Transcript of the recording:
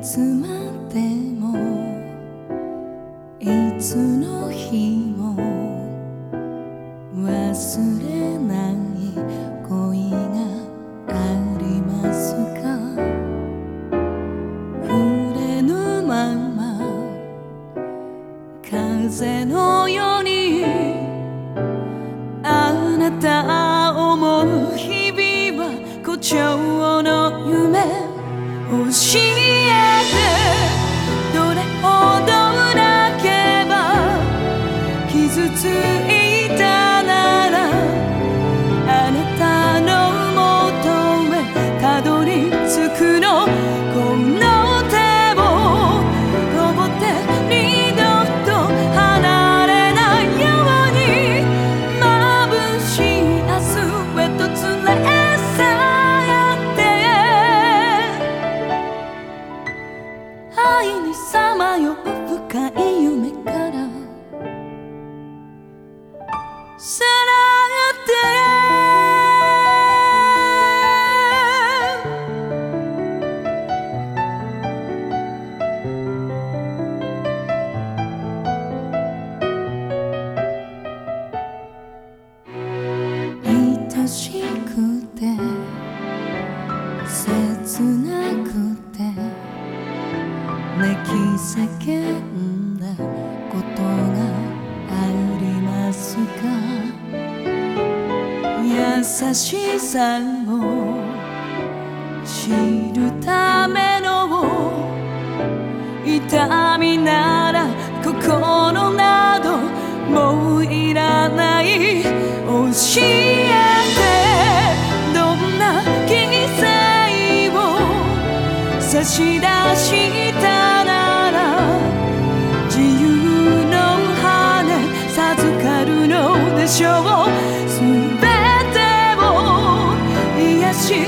つまでもいつの日も忘れない恋がありますか？触れぬまま風のようにあなたを思う日々は誇張の夢教え愛にさまよう深い夢か。さらって愛しくて切なくて泣き叫ん優しさを知るための痛みなら心などもういらない。教え